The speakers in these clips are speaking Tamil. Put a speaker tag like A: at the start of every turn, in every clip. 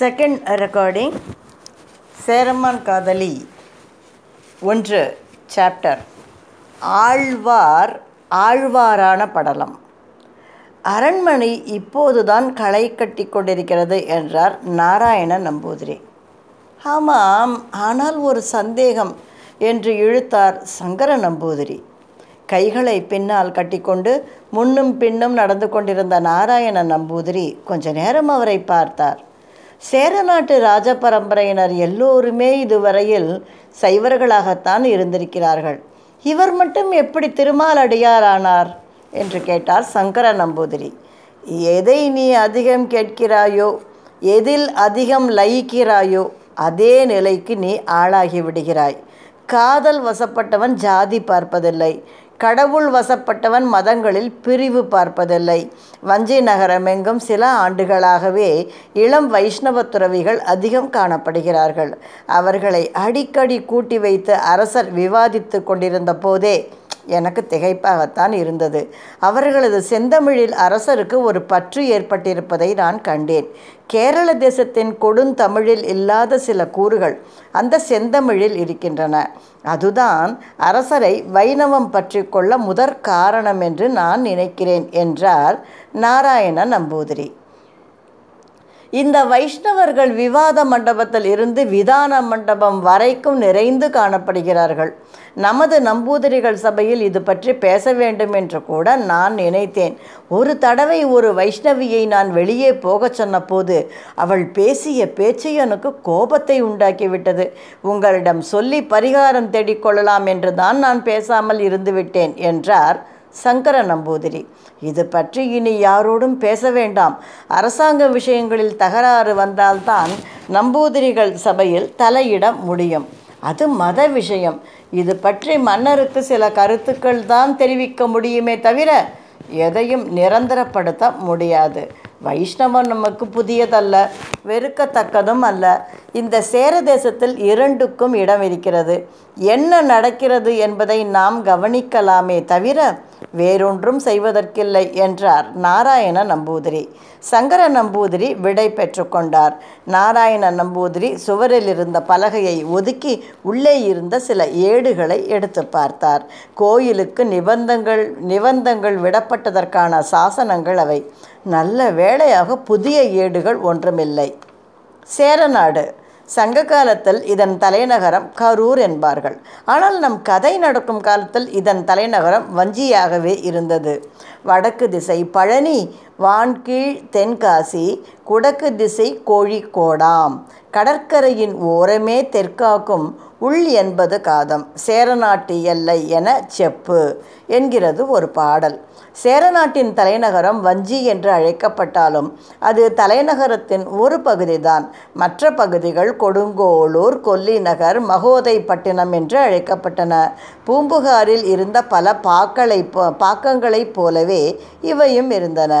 A: செகண்ட் ரெக்கார்டிங் சேரம்மான் காதலி ஒன்று சாப்டர் ஆழ்வார் ஆழ்வாரான படலம். அரண்மனை இப்போதுதான் களை கட்டி கொண்டிருக்கிறது என்றார் நாராயண நம்பூதிரி. ஆமாம் ஆனால் ஒரு சந்தேகம் என்று இழுத்தார் சங்கர நம்பூதிரி. கைகளை பின்னால் கட்டிக்கொண்டு முன்னும் பின்னும் நடந்து கொண்டிருந்த நாராயண நம்பூதிரி கொஞ்ச நேரம் அவரை பார்த்தார். சேர நாட்டு ராஜ பரம்பரையினர் எல்லோருமே இதுவரையில் சைவர்களாகத்தான் இருந்திருக்கிறார்கள். இவர் மட்டும் எப்படி திருமால் அடியாரானார்? என்று கேட்டார் சங்கர நம்பூதிரி. எதை நீ அதிகம் கேட்கிறாயோ எதில் அதிகம் லயிக்கிறாயோ அதே நிலைக்கு நீ ஆளாகி விடுகிறாய். காதல் வசப்பட்டவன் ஜாதி பார்ப்பதில்லை. கடவுள் வசப்பட்டவன் மதங்களில் பிரிவு பார்ப்பதில்லை. வஞ்சி நகரமெங்கும் சில ஆண்டுகளாகவே இளம் வைஷ்ணவ துறவிகள் அதிகம் காணப்படுகிறார்கள். அவர்களை அடிக்கடி கூட்டி வைத்து அரசர் விவாதித்து கொண்டிருந்த போதே எனக்கு திகைப்பாகத்தான் இருந்தது. அவர்களது செந்தமிழில் அரசருக்கு ஒரு பற்று ஏற்பட்டிருப்பதை நான் கண்டேன். கேரள தேசத்தின் கொடுந்தமிழில் இல்லாத சில கூறுகள் அந்த செந்தமிழில் இருக்கின்றன. அதுதான் அரசரை வைணவம் பற்றி கொள்ள முதற் காரணம் என்று நான் நினைக்கிறேன் என்றார் நாராயண நம்பூதிரி. இந்த வைஷ்ணவர்கள் விவாத மண்டபத்தில் இருந்து விதான மண்டபம் வரைக்கும் நிறைந்து காணப்படுகிறார்கள். நமது நம்பூதிரிகள் சபையில் இது பற்றி பேச வேண்டும் என்று கூட நான் நினைத்தேன். ஒரு தடவை ஒரு வைஷ்ணவியை நான் வெளியே போகச் சொன்னபோது அவள் பேசிய பேச்சு எனக்கு கோபத்தை உண்டாக்கிவிட்டது. உங்களிடம் சொல்லி பரிகாரம் தேடிக்கொள்ளலாம் என்று தான் நான் பேசாமல் இருந்துவிட்டேன் என்றார் சங்கர நம்பூதிரி. இது பற்றி இனி யாரோடும் பேச வேண்டாம். அரசாங்க விஷயங்களில் தகராறு வந்தால்தான் நம்பூதிரிகள் சபையில் தலையிட முடியும். அது மத விஷயம். இது பற்றி மன்னருக்கு சில கருத்துக்கள் தான் தெரிவிக்க முடியுமே தவிர எதையும் நிரந்தரப்படுத்த முடியாது. வைஷ்ணவம் நமக்கு புதியதல்ல வெறுக்கத்தக்கதும் அல்ல. இந்த சேர தேசத்தில் இரண்டுக்கும் இடம் இருக்கிறது என்ன நடக்கிறது என்பதை நாம் கவனிக்கலாமே தவிர வேறொன்றும் செய்வதற்கில்லை என்றார் நாராயண நம்பூதிரி. சங்கர நம்பூதிரி விடை பெற்றுக்கொண்டார் நாராயண நம்பூதிரி சுவரில் இருந்த பலகையை ஒதுக்கி உள்ளே இருந்த சில ஏடுகளை எடுத்து பார்த்தார். கோயிலுக்கு நிபந்தங்கள் நிபந்தங்கள் விடப்பட்டதற்கான சாசனங்கள் அவை. நல்ல வேளையாக புதிய ஏடுகள் ஒன்றுமில்லை. சேரநாடு. சங்க காலத்தில் இதன் தலைநகரம் கரூர் என்பார்கள். ஆனால் நம் கதை நடக்கும் காலத்தில் இதன் தலைநகரம் வஞ்சியாகவே இருந்தது. வடக்கு திசை பழனி வான்கீழ் தென்காசி குடக்கு திசை கோழிக்கோடாம். கடற்கரையின் ஓரமே தெற்காக்கும் உள் என்பது காதம் சேரநாட்டு எல்லை என செப்பு என்கிறது ஒரு பாடல். சேரநாட்டின் தலைநகரம் வஞ்சி என்று அழைக்கப்பட்டாலும் அது தலைநகரத்தின் ஒரு பகுதிதான். மற்ற பகுதிகள் கொடுங்கோளூர் கொல்லிநகர் மகோதைப்பட்டினம் என்று அழைக்கப்பட்டன. பூம்புகாரில் இருந்த பல பாக்களை பாக்கங்களைப் போலவே இவையும் இருந்தன.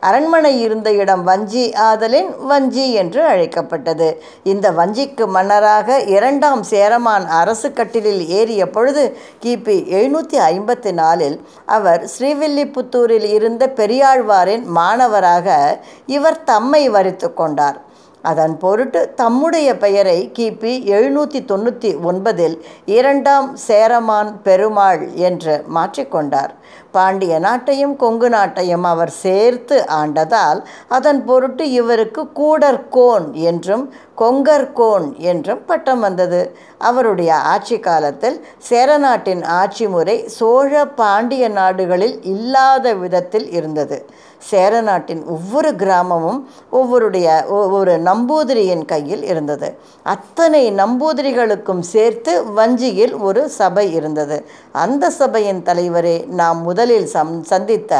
A: அரண்மனை இருந்த இடம் வஞ்சி ஆதலின் வஞ்சி என்று அழைக்கப்பட்டது. இந்த வஞ்சிக்கு மன்னராக இரண்டாம் பெருமான் அரசு கட்டிலில் ஏறிய பொழுது கிபி எழுநூற்றி ஐம்பத்தி நாலில் அவர் ஸ்ரீவில்லிபுத்தூரில் இருந்த பெரியாழ்வாரின் மாணவராக இவர் தம்மை வரித்து கொண்டார். அதன் பொருட்டு தம்முடைய பெயரை கிபி எழுநூற்றி தொண்ணூற்றி ஒன்பதில் இரண்டாம் சேரமான் பெருமாள் என்று மாற்றிக்கொண்டார் பாண்டிய நாட்டையும் கொங்கு நாட்டையும் அவர் சேர்த்து ஆண்டதால் அதன் பொருட்டு இவருக்கு கூடற்கோன் என்றும் கொங்கற்கோன் என்றும் பட்டம் வந்தது. அவருடைய ஆட்சி காலத்தில் சேரநாட்டின் ஆட்சி முறை சோழ பாண்டிய நாடுகளில் இல்லாத விதத்தில் இருந்தது. சேரநாட்டின் ஒவ்வொரு கிராமமும் ஒவ்வொருடைய ஒவ்வொரு நம்பூதிரியின் கையில் இருந்தது. அத்தனை நம்பூதிரிகளுக்கும் சேர்த்து வஞ்சியில் ஒரு சபை இருந்தது. அந்த சபையின் தலைவரே நாம் முதலில் சம் சந்தித்த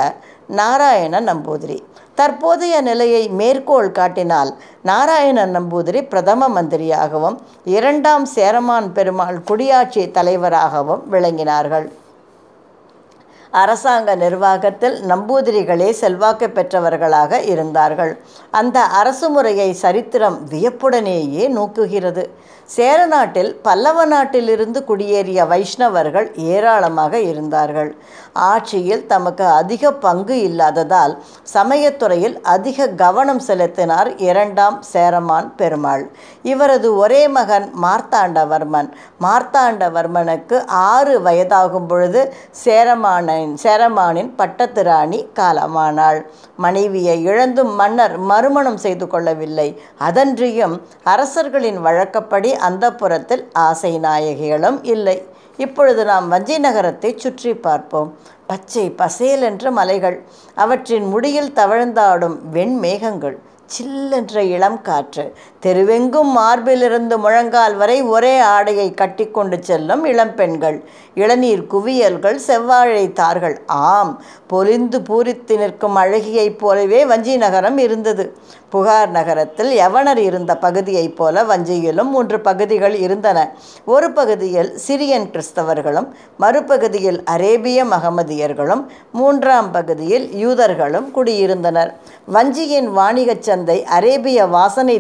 A: நாராயண நம்பூதிரி. தற்போதைய நிலையை மேற்கோள் காட்டினால் நாராயண நம்பூதிரி பிரதம மந்திரியாகவும் இரண்டாம் சேரமான் பெருமாள் குடியாட்சி தலைவராகவும் விளங்கினார்கள். அரசாங்க நிர்வாகத்தில் நம்பூதிரிகளே செல்வாக்கு பெற்றவர்களாக இருந்தார்கள். அந்த அரசு முறையை சரித்திரம் வியப்புடனேயே நோக்குகிறது. சேர நாட்டில் பல்லவ நாட்டிலிருந்து குடியேறிய வைஷ்ணவர்கள் ஏராளமாக இருந்தார்கள். ஆட்சியில் தமக்கு அதிக பங்கு இல்லாததால் சமயத்துறையில் அதிக கவனம் செலுத்தினார் இரண்டாம் சேரமான் பெருமாள். இவரது ஒரே மகன் மார்த்தாண்டவர்மன். மார்த்தாண்டவர்மனுக்கு ஆறு வயதாகும் பொழுது சேரமானின் சேரமானின் பட்டத்திராணி காலமானாள். மனைவியை இழந்தும் மன்னர் மறுமணம் செய்து கொள்ளவில்லை. அதன்றியும் அரசர்களின் வழக்கப்படி அந்த புறத்தில் ஆசை நாயகிகளும் இல்லை. இப்பொழுது நாம் வஞ்சி நகரத்தை சுற்றி பார்ப்போம். பச்சை பசேல் என்ற மலைகள் அவற்றின் முடியில் தவழ்ந்தாடும் வெண்மேகங்கள் சில்லென்ற இளம் காற்று தெருவெங்கும் மார்பிலிருந்து முழங்கால் வரை ஒரே ஆடையை கட்டிக்கொண்டு செல்லும் இளம்பெண்கள் இளநீர் குவியல்கள் செவ்வாழை தார்கள் ஆம் பொலிந்து பூரித்து நிற்கும் அழகியைப் போலவே வஞ்சி நகரம் இருந்தது. புகார் நகரத்தில் யவனர் இருந்த பகுதியைப் போல வஞ்சியிலும் மூன்று பகுதிகள் இருந்தன. ஒரு பகுதியில் சிரியன் கிறிஸ்தவர்களும் மறுபகுதியில் அரேபிய மகமதியர்களும் மூன்றாம் பகுதியில் யூதர்களும் குடியிருந்தனர். வஞ்சியின் வாணிகச் சந்தை அரேபிய வாசனை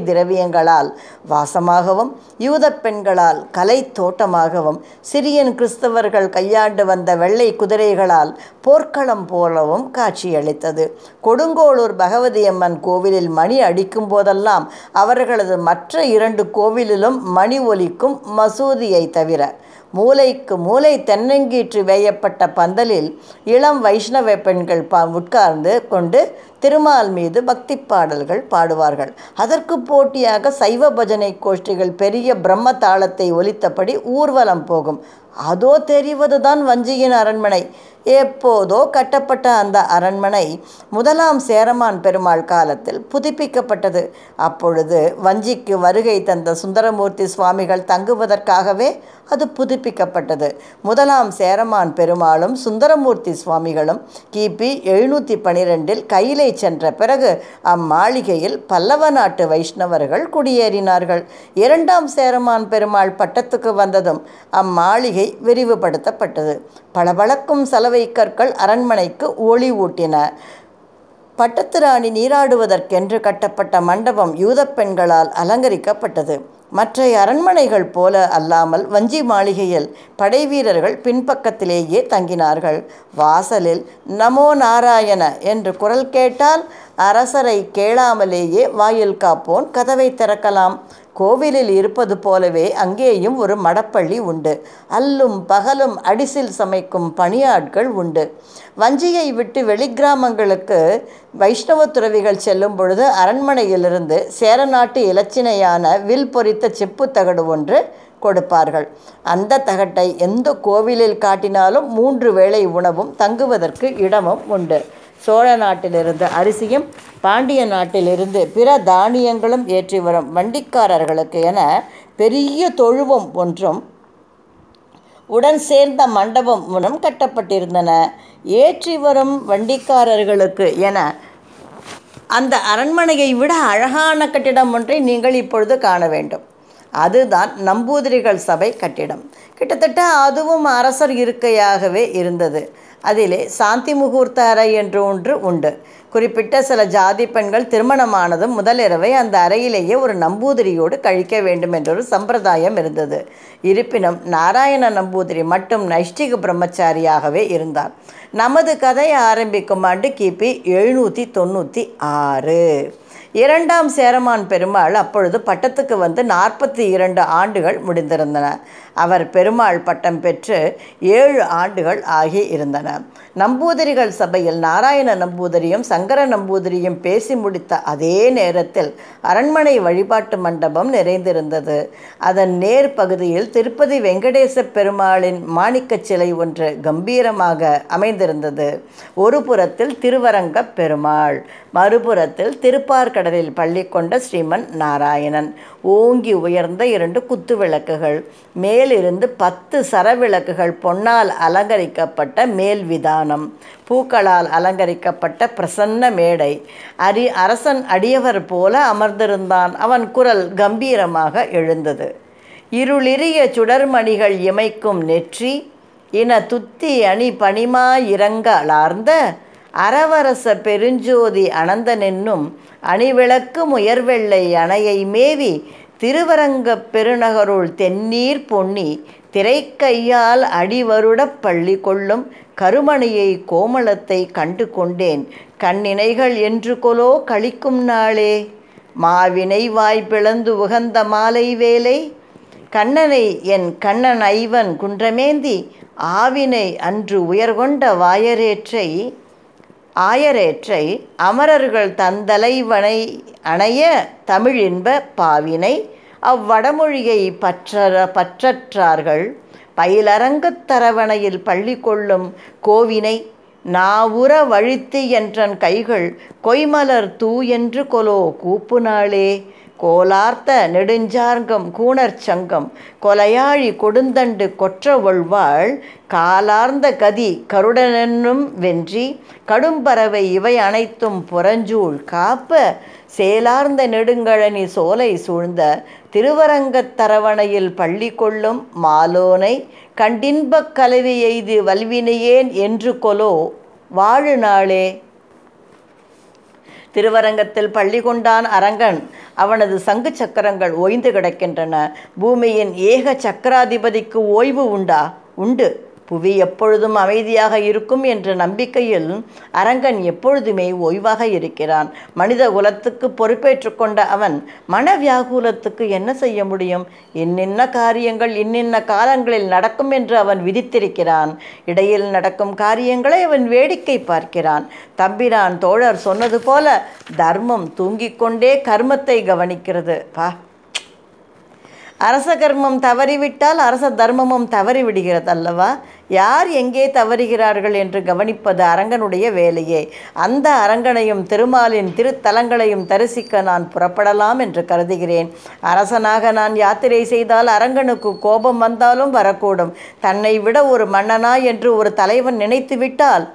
A: திரவியங்களால் வாசமாகவும் யூத பெண்களால் கலை தோட்டமாகவும் சிரியன் கிறிஸ்தவர்கள் கையாண்டு வந்த வெள்ளை குதிரைகளால் போர்க்களம் போலவும் காட்சியளித்தது. கொடுங்கோளூர் பகவதியம்மன் கோவிலில் மணி அடிக்கும் போதெல்லாம் அவர்களது மற்ற இரண்டு கோவிலிலும் மணி ஒலிக்கும் மசூதியை தவிர மூலைக்கு மூலை தென்னங்கீற்று வேயப்பட்ட பந்தலில் இளம் வைஷ்ணவ பெண்கள் பா உட்கார்ந்து கொண்டு திருமால் மீது பக்தி பாடல்கள் பாடுவார்கள். அதற்கு போட்டியாக சைவ பஜனை கோஷ்டிகள் பெரிய பிரம்ம தாளத்தை ஒலித்தபடி ஊர்வலம் போகும். அதோ தெரிவதுதான் வஞ்சியின் அரண்மனை. எப்போதோ கட்டப்பட்ட அந்த அரண்மனை முதலாம் சேரமான் பெருமாள் காலத்தில் புதுப்பிக்கப்பட்டது. அப்பொழுது வஞ்சிக்கு வருகை தந்த சுந்தரமூர்த்தி சுவாமிகள் தங்குவதற்காகவே அது புதுப்பிக்கப்பட்டது. முதலாம் சேரமான் பெருமாளும் சுந்தரமூர்த்தி சுவாமிகளும் கிபி எழுநூற்றி பனிரெண்டில் கையிலை சென்ற பிறகு அம்மாளிகையில் பல்லவ நாட்டு வைஷ்ணவர்கள் குடியேறினார்கள். இரண்டாம் சேரமான் பெருமாள் பட்டத்துக்கு வந்ததும் அம்மாளிகை விரிவுபடுத்தப்பட்டது. பளபளக்கும் சலவை கற்கள் அரண்மனைக்கு ஒளி ஊட்டின. பட்டத்து ராணி நீராடுவதற்கென்று கட்டப்பட்ட மண்டபம் யூத பெண்களால் அலங்கரிக்கப்பட்டது. மற்ற அரண்மனைகள் போல அல்லாமல் வஞ்சி மாளிகையில் படைவீரர்கள் பின்பக்கத்திலேயே தங்கினார்கள். வாசலில் நமோ நாராயண என்று குரல் கேட்டால் அரசரை கேளாமலேயே வாயில் காப்போன் கதவை திறக்கலாம். கோவிலில் இருப்பது போலவே அங்கேயும் ஒரு மடப்பள்ளி உண்டு. அல்லும் பகலும் அடிசில் சமைக்கும் பணியாட்கள் உண்டு. வஞ்சியை விட்டு வெளிக்கிராமங்களுக்கு வைஷ்ணவ துறவிகள் செல்லும் பொழுது அரண்மனையிலிருந்து சேரநாட்டு இலச்சினையான வில் பொறித்த செப்பு தகடு ஒன்று கொடுப்பார்கள். அந்த தகட்டை எந்த கோவிலில் காட்டினாலும் மூன்று வேளை உணவும் தங்குவதற்கு இடமும் உண்டு. சோழ நாட்டிலிருந்து அரிசியும் பாண்டிய நாட்டிலிருந்து பிற தானியங்களும் ஏற்றி வரும் வண்டிக்காரர்களுக்கு என பெரிய தொழுவம் ஒன்றும் உடன் சேர்ந்த மண்டபம் மூலம் கட்டப்பட்டிருந்தன. ஏற்றி வரும் வண்டிக்காரர்களுக்கு என அந்த அரண்மனையை விட அழகான கட்டிடம் ஒன்றை நீங்கள் இப்பொழுது காண வேண்டும். அதுதான் நம்பூதிரிகள் சபை கட்டிடம். கிட்டத்தட்ட அதுவும் அரசர் இருக்கையாகவே இருந்தது. அதிலே சாந்தி முகூர்த்த அறை என்று ஒன்று உண்டு. குறிப்பிட்ட சில ஜாதி பெண்கள் திருமணமானதும் முதலிரவை அந்த அறையிலேயே ஒரு நம்பூதிரியோடு கழிக்க வேண்டும் என்றொரு சம்பிரதாயம் இருந்தது. இருப்பினும் நாராயண நம்பூதிரி மட்டும் நைஷ்டிக பிரம்மச்சாரியாகவே இருந்தார். நமது கதையை ஆரம்பிக்கும் ஆண்டு கிபி எழுநூற்றி தொண்ணூற்றி ஆறு. இரண்டாம் சேரமான் பெருமாள் அப்பொழுது பட்டத்துக்கு வந்து நாற்பத்தி இரண்டு ஆண்டுகள் முடிந்திருந்தன. அவர் பெருமாள் பட்டம் பெற்று ஏழு ஆண்டுகள் ஆகி இருந்தன. நம்பூதிரிகள் சபையில் நாராயண நம்பூதிரியும் சங்கர நம்பூதிரியும் பேசி முடித்த அதே நேரத்தில் அரண்மனை வழிபாட்டு மண்டபம் நிறைந்திருந்தது. அதன் நேர் பகுதியில் திருப்பதி வெங்கடேச பெருமாளின் மாணிக்கச் சிலை ஒன்று கம்பீரமாக அமைந்திருந்தது. ஒரு புறத்தில் திருவரங்க பெருமாள் மறுபுறத்தில் திருப்பார்கடலில் பள்ளி கொண்ட ஸ்ரீமன் நாராயணன். ஓங்கி உயர்ந்த இரண்டு குத்து விளக்குகள் மேலிருந்து பத்து சரவிளக்குகள் பொன்னால் அலங்கரிக்கப்பட்ட மேல் விதானம் பூக்களால் அலங்கரிக்கப்பட்ட பிரசன்ன மேடை. அரி அரசன் அடியவர் போல அமர்ந்திருந்தான். அவன் குரல் கம்பீரமாக எழுந்தது. இருளிரிய சுடர்மணிகள் இமைக்கும் நெற்றி இன துத்தி அணி பணிமா அளார்ந்த அரவரச பெருஞ்சோதி அனந்தனென்னும் அணிவிளக்கு முயர்வெள்ளை அணையை மேவி திருவரங்கப் பெருநகருள் தென்னீர் பொன்னி திரைக்கையால் அடிவருடப் பள்ளி கொள்ளும் கருமணியை கோமளத்தை கண்டு கொண்டேன் கண்ணினைகள் என்று கொலோ கழிக்கும் நாளே. மாவினை வாய் பிளந்து உகந்த மாலை வேலை கண்ணனை என் கண்ணன் ஐவன் குன்றமேந்தி ஆவினை அன்று உயர்கொண்ட வாயரேற்றை. ஆயரேற்றை அமரர்கள் தந்தலைவனை அணைய தமிழின்ப பாவினை அவ்வடமொழியை பற்ற பற்றற்றார்கள். பயிலரங்கத் தரவணையில் பள்ளி கொள்ளும் கோவினை நாவுற வழித்து என்றன் கைகள் கொய்மலர் தூ என்று கொலோ கூப்பு நாளே. கோலார்த்த நெடுஞ்சார்கம் கூணர்ச் சங்கம் கொலையாழி கொடுந்தண்டு கொற்ற ஒள்வாள் காலார்ந்த கதி கருடனென்னும் வென்றி கடும்பறவை இவை அனைத்தும் புறஞ்சூழ் காப்ப சேலார்ந்த நெடுங்கழனி சோலை சூழ்ந்த திருவரங்கத் தரவணையில் பள்ளி கொள்ளும் மாலோனை கண்டின்பக் கலவி எய்து வல்வினையேன் என்று கொலோ வாழு நாளே திருவரங்கத்தில் பள்ளி கொண்டான் அரங்கன். அவனது சங்கு சக்கரங்கள் ஓய்ந்து கிடக்கின்றன. பூமியின் ஏக சக்கராதிபதிக்கு ஓய்வு உண்டா? உண்டு. புவி எப்பொழுதும் அமைதியாக இருக்கும் என்ற நம்பிக்கையில் அரங்கன் எப்பொழுதுமே ஓய்வாக இருக்கிறான். மனித குலத்துக்கு பொறுப்பேற்று கொண்ட அவன் மன வியாகுலத்துக்கு என்ன செய்ய முடியும்? இன்னின்ன காரியங்கள் இன்னின்ன காலங்களில் நடக்கும் என்று அவன் விதித்திருக்கிறான். இடையில் நடக்கும் காரியங்களை அவன் வேடிக்கை பார்க்கிறான். தம்பிரான் தோழர் சொன்னது போல தர்மம் தூங்கிக் கொண்டே கர்மத்தை கவனிக்கிறது. பா அரச கர்மம் தவறிவிட்டால் அரச தர்மமும் தவறிவிடுகிறது அல்லவா? யார் எங்கே தவறுகிறார்கள் என்று கவனிப்பது அரங்கனுடைய வேலையே. அந்த அரங்கனையும் திருமாலின் திருத்தலங்களையும் தரிசிக்க நான் புறப்படலாம் என்று கருதுகிறேன். அரசனாக நான் யாத்திரை செய்தால் அரங்கனுக்கு கோபம் வந்தாலும் வரக்கூடும். தன்னை விட ஒரு மன்னனா என்று ஒரு தலைவன் நினைத்துவிட்டால்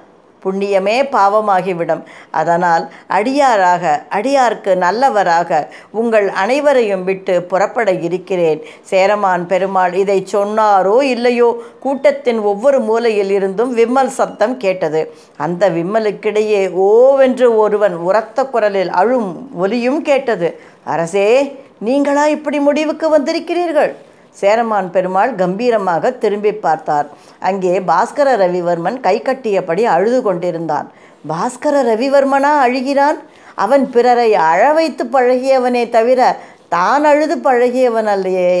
A: புண்ணியமே பாவமாகிவிடும். அதனால் அடியாராக அடியார்க்கு நல்லவராக உங்கள் அனைவரையும் விட்டு புறப்பட இருக்கிறேன். சேரமான் பெருமாள் இதை சொன்னாரோ இல்லையோ? கூட்டத்தின் ஒவ்வொரு மூலையில் இருந்தும் விம்மல் சப்தம் கேட்டது. அந்த விம்மலுக்கிடையே ஓவென்று ஒருவன் உரத்த குரலில் அழும் ஒலியும் கேட்டது. அரசே நீங்களா இப்படி முடிவுக்கு வந்திருக்கிறீர்கள்? சேரமான் பெருமாள் கம்பீரமாக திரும்பி பார்த்தார். அங்கே பாஸ்கர ரவிவர்மன் கை கட்டியபடி அழுது கொண்டிருந்தான். பாஸ்கர ரவிவர்மனா அழுகிறான்? அவன் பிறரை அழ வைத்து பழகியவனே தவிர தான் அழுது பழகியவன் அல்லையே.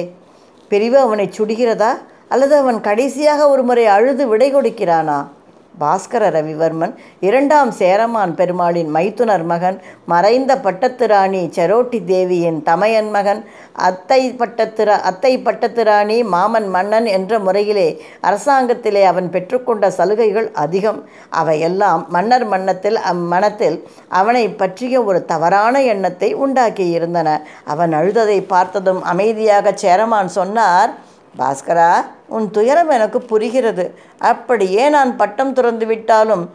A: பிரிவு அவனை சுடுகிறதா? அல்லது அவன் கடைசியாக ஒரு முறை அழுது விடை கொடுக்கிறானா? பாஸ்கர ரவிவர்மன் இரண்டாம் சேரமான் பெருமாளின் மைத்துனர் மகன் மறைந்த பட்டத்து ராணி செரோட்டி தேவியின் தமையன் மகன் அத்தை பட்டத்து அத்தை பட்டத்து ராணி மாமன் மன்னன் என்ற முறையிலே அரசாங்கத்திலே அவன் பெற்றுக்கொண்ட சலுகைகள் அதிகம். அவையெல்லாம் மன்னர் மன்னத்தில் அம்மனத்தில் அவனை பற்றிய ஒரு தவறான எண்ணத்தை உண்டாக்கியிருந்தன. அவன் அழுததை பார்த்ததும் அமைதியாக சேரமான் சொன்னார் பாஸ்கரா உன் துயரம் எனக்கு புரிகிறது. அப்படியே நான் பட்டம் துறந்து விட்டாலும்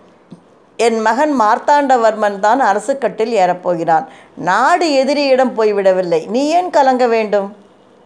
A: என் மகன் மார்த்தாண்டவர்மன் தான் அரசுக்கட்டில் ஏறப்போகிறான். நாடு எதிரியிடம் போய்விடவில்லை நீ ஏன் கலங்க வேண்டும்?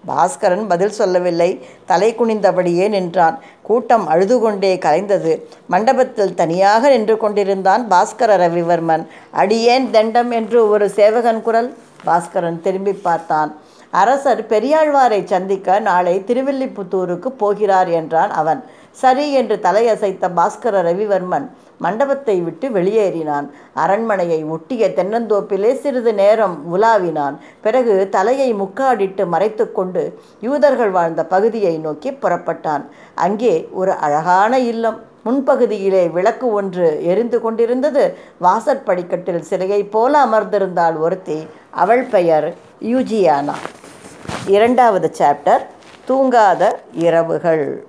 A: பாஸ்கரன் பதில் சொல்லவில்லை. தலை குனிந்தபடியே நின்றான். கூட்டம் அழுது கொண்டே கலைந்தது. மண்டபத்தில் தனியாக நின்று கொண்டிருந்தான் பாஸ்கர ரவிவர்மன். அடியேன் தண்டம் என்று ஒரு சேவகன் குரல்? பாஸ்கரன் திரும்பி பார்த்தான். அரசர் பெரியாழ்வாரை சந்திக்க நாளை திருவில்லிபுத்தூருக்கு போகிறார் என்றான் அவன். சரி என்று தலையசைத்த பாஸ்கர ரவிவர்மன் மண்டபத்தை விட்டு வெளியேறினான். அரண்மனையை ஒட்டிய தென்னந்தோப்பிலே சிறிது நேரம் உலாவினான். பிறகு தலையை முக்காடிட்டு மறைத்து கொண்டு யூதர்கள் வாழ்ந்த பகுதியை நோக்கி புறப்பட்டான். அங்கே ஒரு அழகான இல்லம். முன்பகுதியிலே விளக்கு ஒன்று எரிந்து கொண்டிருந்தது. வாசற்படிக்கட்டில் சிலையைப் போல அமர்ந்திருந்தாள் ஒருத்தி. அவள் பெயர் யூஜியானா. இரண்டாவது சாப்டர் தூங்காத இரவுகள்.